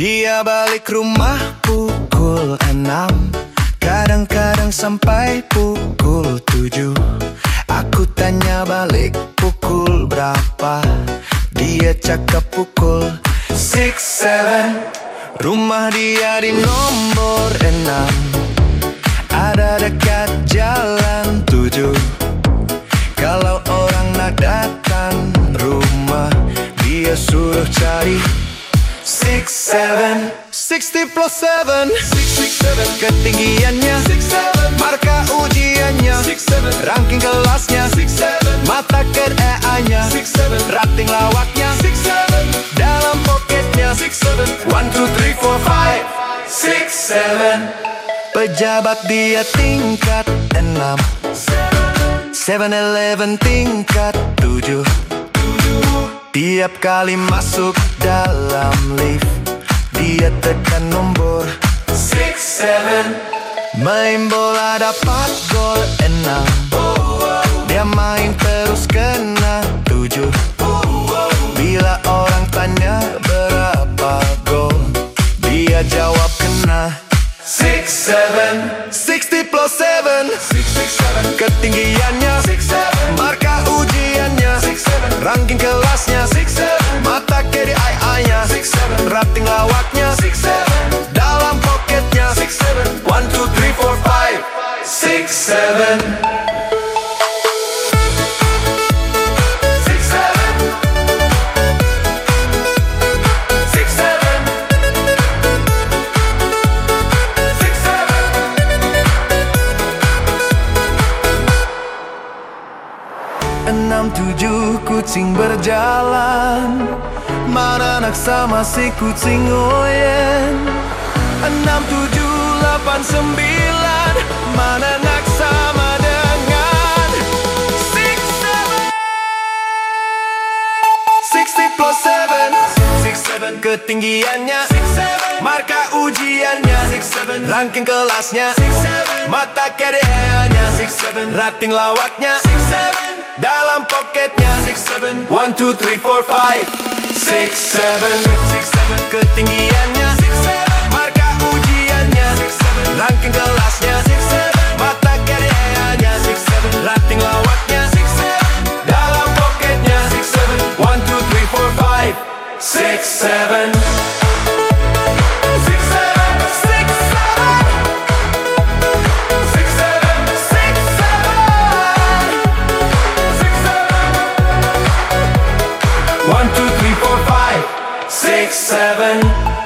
Dia balik rumah pukul enam. Kadang-kadang sampai pukul tujuh. Aku tanya balik pukul berapa? Dia cakap pukul six, seven. Rumah dia di nomor enam. Ada dekat jalan tujuh. Kalau orang nak datang rumah Dia suruh cari Six, seven. Sixty plus seven. Six, six, seven. Ketinggiannya. Six, seven. Marka ujiannya. Six, seven. Ranking kelasnya. Six, seven. Mata KDA-nya Six, seven. Rating lawaknya. Six, seven. Dalam poketnya Six, seven. One, two, three, four, five. Six, seven. Pejabat dia tingkat enam. Seven. Eleven tingkat tujuh Tiap kali masuk dalam lift Dia tekan nombor Six, seven. Main bola dapat gol enam. Dia main terus kena tujuh. Bila orang tanya berapa gol Dia jawab kena Six, seven. Sixty plus seven. Six, six, seven Ketinggiannya Ranking kelasnya Mata Six, seven. Rating lawaknya Enam tujuh kucing berjalan. Mana nak sama si kucing oyen. Enam tujuh lapan sembilan. Mana nak sama dengan Six seven. Sixty plus seven. Six seven Ketinggiannya. Six seven. Marka ujiannya. Six seven. Ranking kelasnya. Six seven. Mata KDA-nya Six seven. Rating lawaknya. Six seven Dalam poketnya Six seven. One two three four five. Six seven. Six seven. Ketinggiannya. Six seven. Marka ujiannya. Six seven. Ranking kelasnya. Six heaven.